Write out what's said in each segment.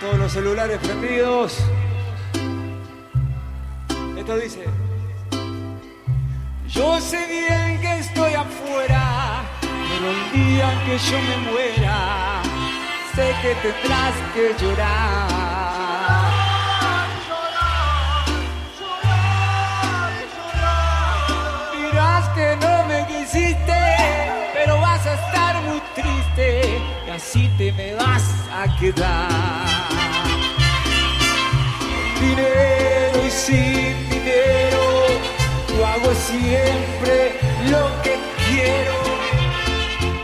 los celulares prendidos. Esto dice. Yo sé bien que estoy afuera, pero el día que yo me muera, sé que tendrás que llorar. Así te me vas a quedar. Dinero y sin dinero, yo hago siempre lo que quiero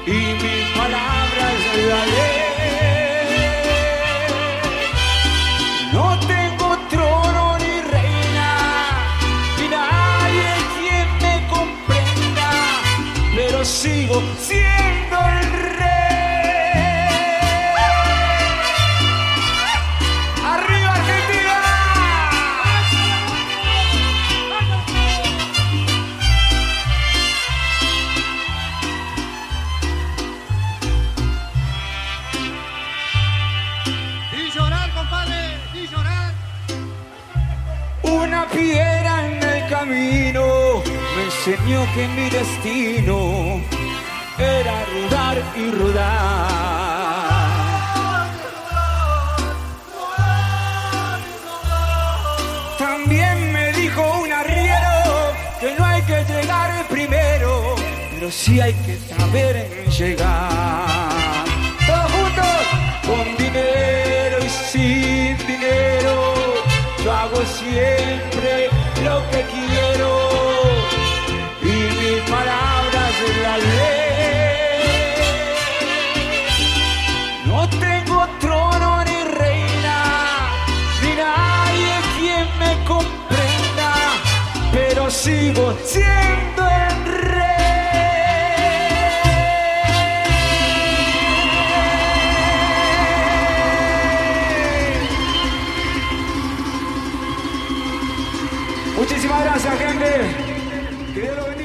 y mis palabras la ley. No tengo trono ni reina, ni nadie quien me comprenda, pero sigo siendo Piedra en el camino me enseñó que mi destino era rodar y rodar. También me dijo un arriero que no hay que llegar primero, pero sí hay que saber llegar. Siempre lo que quiero y mis palabras es la ley. No tengo trono ni reina, ni nadie quien me comprenda, pero sigo siendo Muchísimas gracias, gente.